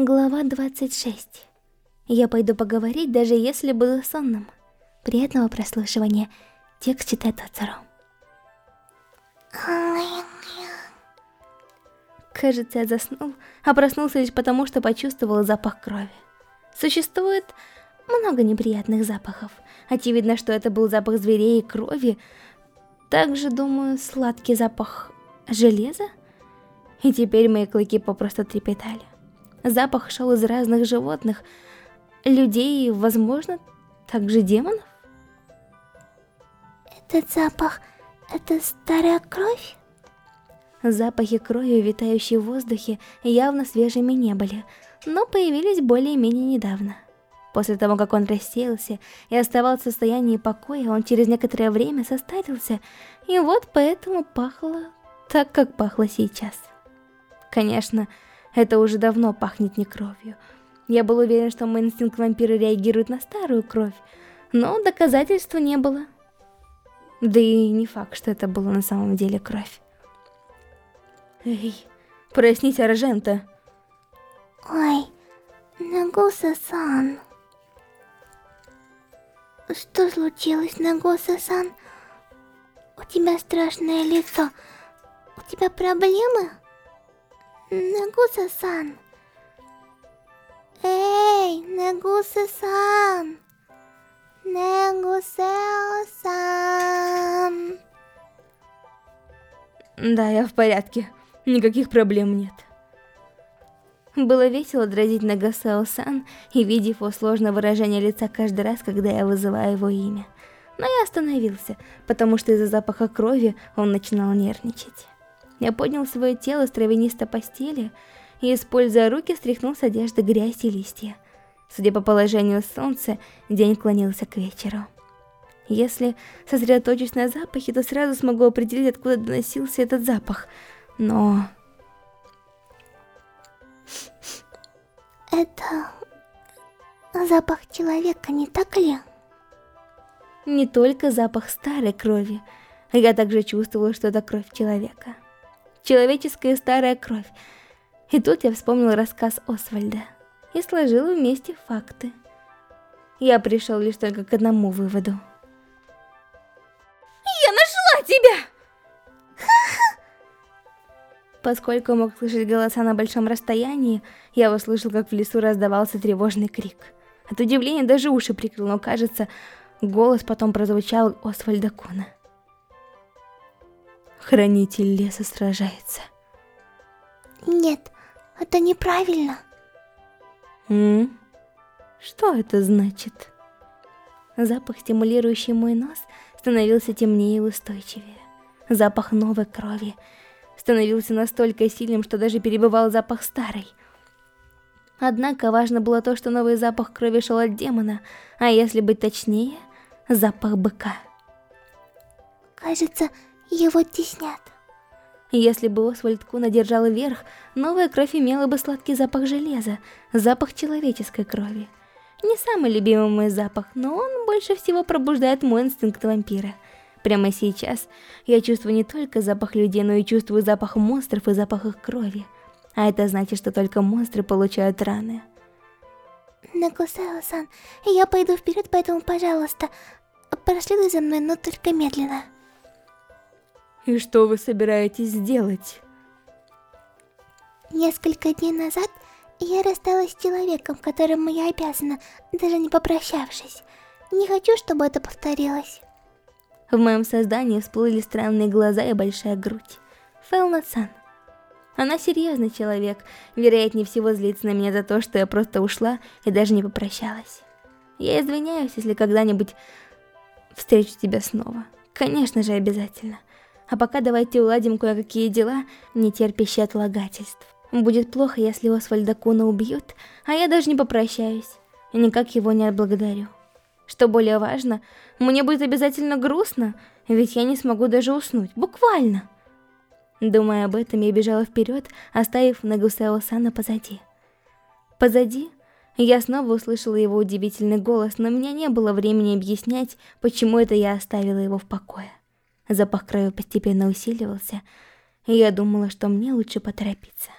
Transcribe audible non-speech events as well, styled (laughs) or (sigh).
Глава 26. Я пойду поговорить, даже если буду сонным. Приятного прослушивания. Текст читает Ацару. Кажется, я заснул, а проснулся лишь потому, что почувствовал запах крови. Существует много неприятных запахов. Очевидно, что это был запах зверей и крови. Также, думаю, сладкий запах железа. И теперь мои клыки попросту трепетали. Запах шел из разных животных, людей и, возможно, также демонов. Этот запах — это старая кровь? Запахи крови, витающие в воздухе, явно свежими не были, но появились более-менее недавно. После того, как он рассеялся и оставался в состоянии покоя, он через некоторое время состарился, и вот поэтому пахло так, как пахло сейчас. Конечно, это уже давно пахнет не кровью. Я был уверен, что мой инстинкт вампира реагирует на старую кровь, но доказательства не было. Да и не факт, что это было на самом деле кровь. Эй, проснись, Аржента. Ой, Нагуса-сан. Что случилось, Нагуса-сан? У тебя страшное лицо. У тебя проблемы? Нагуса-сан. Эй, Нагуса-сан. Нагусео-сан. Да, я в порядке. Никаких проблем нет. Было весело дразить Нагасао-сан и видев его сложное выражение лица каждый раз, когда я вызываю его имя. Но я остановился, потому что из-за запаха крови он начинал нервничать. Я поднял свое тело с травянистой постели и, используя руки, стряхнул с одежды грязь и листья. Судя по положению солнца, день клонился к вечеру. Если сосредоточусь на запахе, то сразу смогу определить, откуда доносился этот запах. Но... Это... запах человека, не так ли? Не только запах старой крови. Я также чувствовала, что это кровь человека человеческая старая кровь. И тут я вспомнил рассказ Освальда и сложил вместе факты. Я пришел лишь только к одному выводу. Я нашла тебя! (laughs) Поскольку мог слышать голоса на большом расстоянии, я услышал, как в лесу раздавался тревожный крик. От удивления даже уши прикрыл, но кажется, голос потом прозвучал Освальда Куна. Хранитель леса сражается. Нет, это неправильно. М? Что это значит? Запах, стимулирующий мой нос, становился темнее и устойчивее. Запах новой крови становился настолько сильным, что даже перебывал запах старой. Однако важно было то, что новый запах крови шел от демона, а если быть точнее, запах быка. Кажется, его теснят. Если бы Освальд Куна держал верх, новая кровь имела бы сладкий запах железа, запах человеческой крови. Не самый любимый мой запах, но он больше всего пробуждает мой инстинкт вампира. Прямо сейчас я чувствую не только запах людей, но и чувствую запах монстров и запах их крови. А это значит, что только монстры получают раны. Накусао-сан, я пойду вперед, поэтому, пожалуйста, проследуй за мной, но только медленно. И что вы собираетесь сделать? Несколько дней назад я рассталась с человеком, которому я обязана, даже не попрощавшись. Не хочу, чтобы это повторилось. В моем создании всплыли странные глаза и большая грудь. Фэлна-сан. Она серьезный человек, вероятнее всего злится на меня за то, что я просто ушла и даже не попрощалась. Я извиняюсь, если когда-нибудь встречу тебя снова. Конечно же, обязательно. А пока давайте уладим кое-какие дела, не терпящие отлагательств. Будет плохо, если Освальда Куна убьют, а я даже не попрощаюсь. И никак его не отблагодарю. Что более важно, мне будет обязательно грустно, ведь я не смогу даже уснуть, буквально. Думая об этом, я бежала вперед, оставив Нагусео-сана позади. Позади я снова услышала его удивительный голос, но у меня не было времени объяснять, почему это я оставила его в покое. Запах крови постепенно усиливался, и я думала, что мне лучше поторопиться.